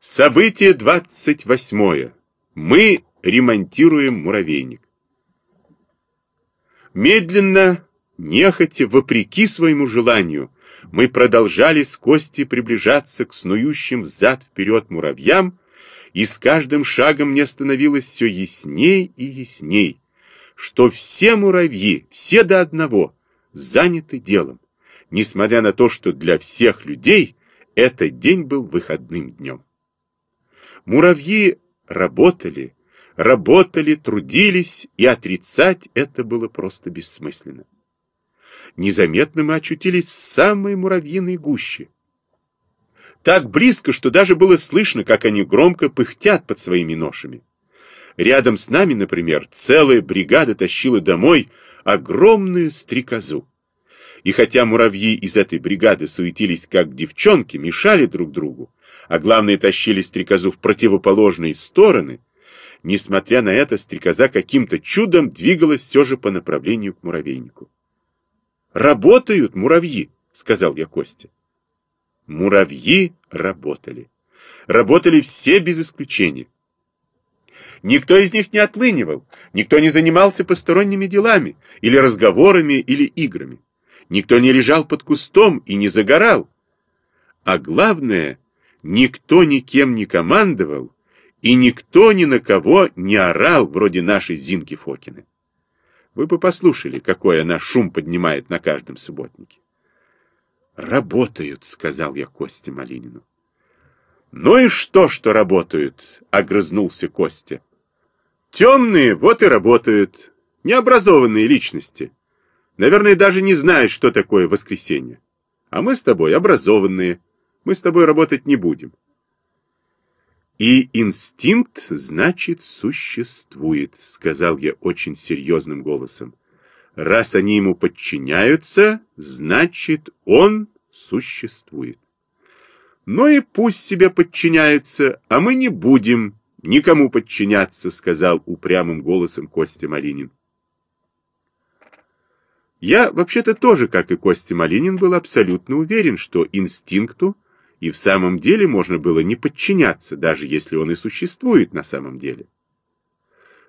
Событие 28. Мы ремонтируем муравейник. Медленно, нехотя, вопреки своему желанию, мы продолжали с Костей приближаться к снующим взад-вперед муравьям, и с каждым шагом мне становилось все ясней и ясней, что все муравьи, все до одного, заняты делом, несмотря на то, что для всех людей этот день был выходным днем. Муравьи работали, работали, трудились, и отрицать это было просто бессмысленно. Незаметно мы очутились в самой муравьиной гуще. Так близко, что даже было слышно, как они громко пыхтят под своими ношами. Рядом с нами, например, целая бригада тащила домой огромную стрекозу. И хотя муравьи из этой бригады суетились как девчонки, мешали друг другу, а главное, тащили стрекозу в противоположные стороны, несмотря на это, стрекоза каким-то чудом двигалась все же по направлению к муравейнику. «Работают муравьи», — сказал я Косте. Муравьи работали. Работали все без исключения. Никто из них не отлынивал, никто не занимался посторонними делами, или разговорами, или играми. Никто не лежал под кустом и не загорал. А главное, никто никем не командовал, и никто ни на кого не орал, вроде нашей Зинки Фокины. Вы бы послушали, какой она шум поднимает на каждом субботнике. «Работают», — сказал я Косте Малинину. «Ну и что, что работают?» — огрызнулся Костя. «Темные вот и работают, необразованные личности. Наверное, даже не знают, что такое воскресенье. А мы с тобой образованные, мы с тобой работать не будем. И инстинкт, значит, существует, сказал я очень серьезным голосом. Раз они ему подчиняются, значит, он существует. Ну и пусть себе подчиняются, а мы не будем никому подчиняться, сказал упрямым голосом Костя Малинин. Я вообще-то тоже, как и Костя Малинин, был абсолютно уверен, что инстинкту и в самом деле можно было не подчиняться, даже если он и существует на самом деле.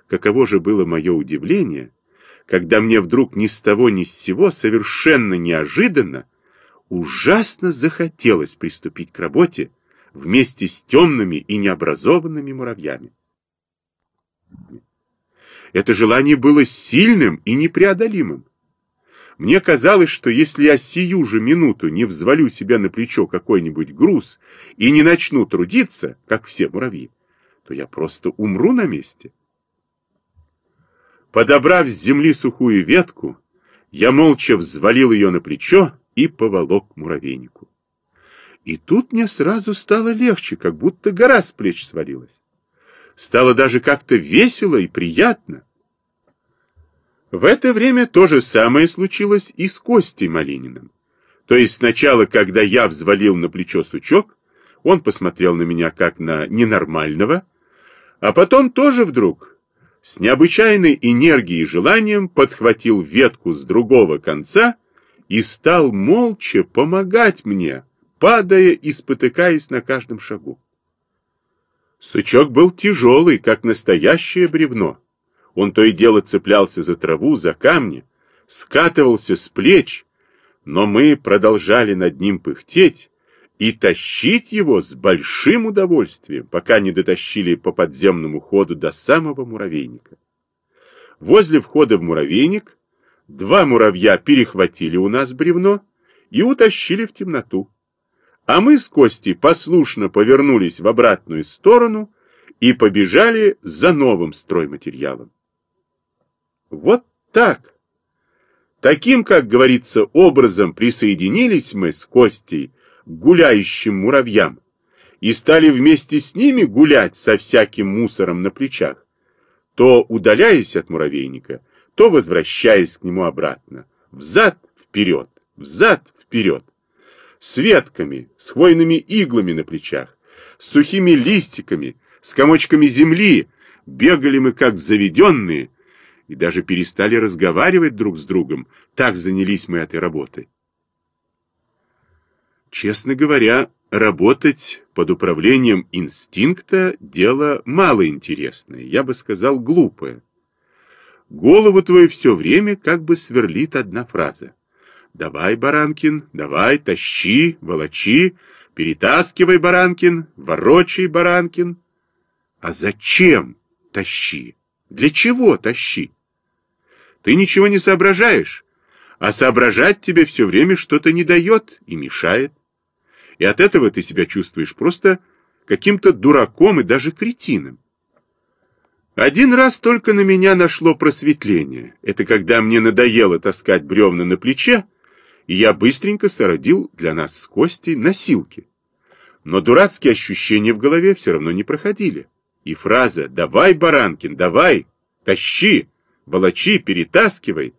Каково же было мое удивление, когда мне вдруг ни с того ни с сего, совершенно неожиданно, ужасно захотелось приступить к работе вместе с темными и необразованными муравьями. Это желание было сильным и непреодолимым. Мне казалось, что если я сию же минуту не взвалю себе на плечо какой-нибудь груз и не начну трудиться, как все муравьи, то я просто умру на месте. Подобрав с земли сухую ветку, я молча взвалил ее на плечо и поволок к муравейнику. И тут мне сразу стало легче, как будто гора с плеч свалилась. Стало даже как-то весело и приятно. В это время то же самое случилось и с Костей Малининым. То есть сначала, когда я взвалил на плечо сучок, он посмотрел на меня как на ненормального, а потом тоже вдруг, с необычайной энергией и желанием, подхватил ветку с другого конца и стал молча помогать мне, падая и спотыкаясь на каждом шагу. Сучок был тяжелый, как настоящее бревно. Он то и дело цеплялся за траву, за камни, скатывался с плеч, но мы продолжали над ним пыхтеть и тащить его с большим удовольствием, пока не дотащили по подземному ходу до самого муравейника. Возле входа в муравейник два муравья перехватили у нас бревно и утащили в темноту. А мы с Костей послушно повернулись в обратную сторону и побежали за новым стройматериалом. Вот так. Таким, как говорится, образом присоединились мы с Костей к гуляющим муравьям и стали вместе с ними гулять со всяким мусором на плечах, то удаляясь от муравейника, то возвращаясь к нему обратно, взад-вперед, взад-вперед, с ветками, с хвойными иглами на плечах, с сухими листиками, с комочками земли, бегали мы как заведенные, и даже перестали разговаривать друг с другом, так занялись мы этой работой. Честно говоря, работать под управлением инстинкта – дело малоинтересное, я бы сказал, глупое. Голову твою все время как бы сверлит одна фраза. «Давай, Баранкин, давай, тащи, волочи, перетаскивай, Баранкин, ворочай, Баранкин». А зачем тащи? Для чего тащи? Ты ничего не соображаешь, а соображать тебе все время что-то не дает и мешает. И от этого ты себя чувствуешь просто каким-то дураком и даже кретином. Один раз только на меня нашло просветление. Это когда мне надоело таскать бревна на плече, и я быстренько соорудил для нас с Костей носилки. Но дурацкие ощущения в голове все равно не проходили. И фраза «давай, Баранкин, давай, тащи, волочи, перетаскивай»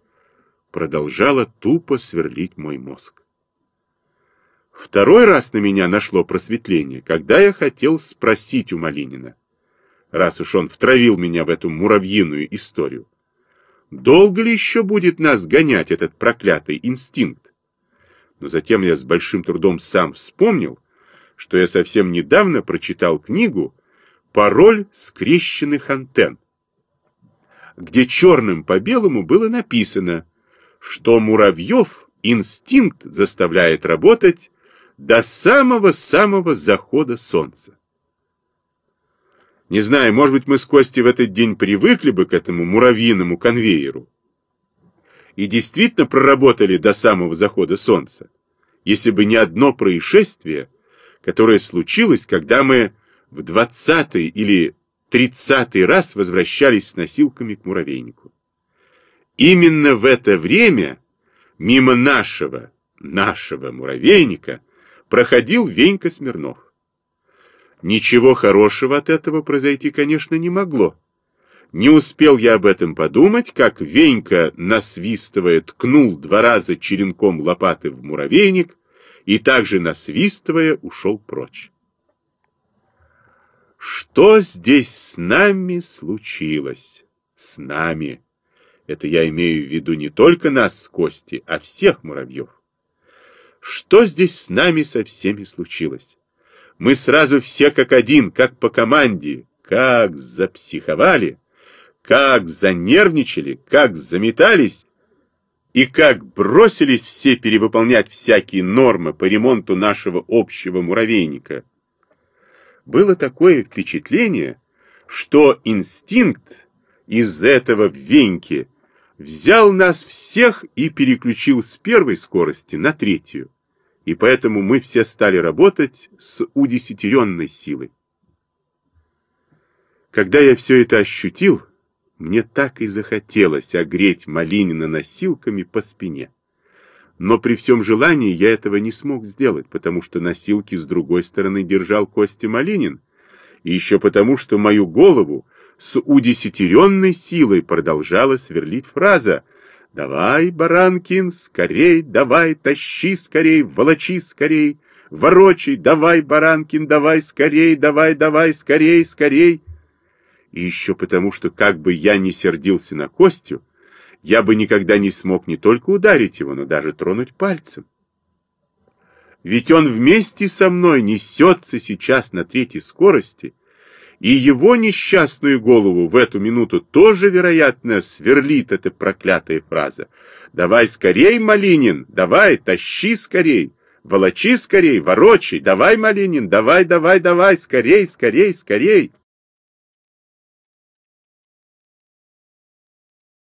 продолжала тупо сверлить мой мозг. Второй раз на меня нашло просветление, когда я хотел спросить у Малинина, раз уж он втравил меня в эту муравьиную историю, долго ли еще будет нас гонять этот проклятый инстинкт? Но затем я с большим трудом сам вспомнил, что я совсем недавно прочитал книгу «Пароль скрещенных антенн», где черным по белому было написано что муравьев инстинкт заставляет работать до самого-самого захода солнца. Не знаю, может быть, мы с Костей в этот день привыкли бы к этому муравьиному конвейеру и действительно проработали до самого захода солнца, если бы не одно происшествие, которое случилось, когда мы в двадцатый или тридцатый раз возвращались с носилками к муравейнику. Именно в это время мимо нашего, нашего муравейника проходил Венька Смирнов. Ничего хорошего от этого произойти, конечно, не могло. Не успел я об этом подумать, как Венька, насвистывая, ткнул два раза черенком лопаты в муравейник и также насвистывая ушел прочь. Что здесь с нами случилось? С нами. Это я имею в виду не только нас с Кости, а всех муравьев. Что здесь с нами со всеми случилось? Мы сразу все как один, как по команде, как запсиховали, как занервничали, как заметались, и как бросились все перевыполнять всякие нормы по ремонту нашего общего муравейника. Было такое впечатление, что инстинкт из этого веньки взял нас всех и переключил с первой скорости на третью, и поэтому мы все стали работать с удесятеренной силой. Когда я все это ощутил, мне так и захотелось огреть Малинина носилками по спине. Но при всем желании я этого не смог сделать, потому что носилки с другой стороны держал Костя Малинин, и еще потому, что мою голову с удесятеренной силой продолжала сверлить фраза «Давай, Баранкин, скорей, давай, тащи скорей, волочи скорей, ворочай, давай, Баранкин, давай скорей, давай, давай, скорей, скорей». И еще потому, что как бы я не сердился на Костю, я бы никогда не смог не только ударить его, но даже тронуть пальцем. Ведь он вместе со мной несется сейчас на третьей скорости, и его несчастную голову в эту минуту тоже, вероятно, сверлит эта проклятая фраза. «Давай скорей, Малинин, давай, тащи скорей, волочи скорей, ворочай, давай, Малинин, давай, давай, давай, скорей, скорей, скорей».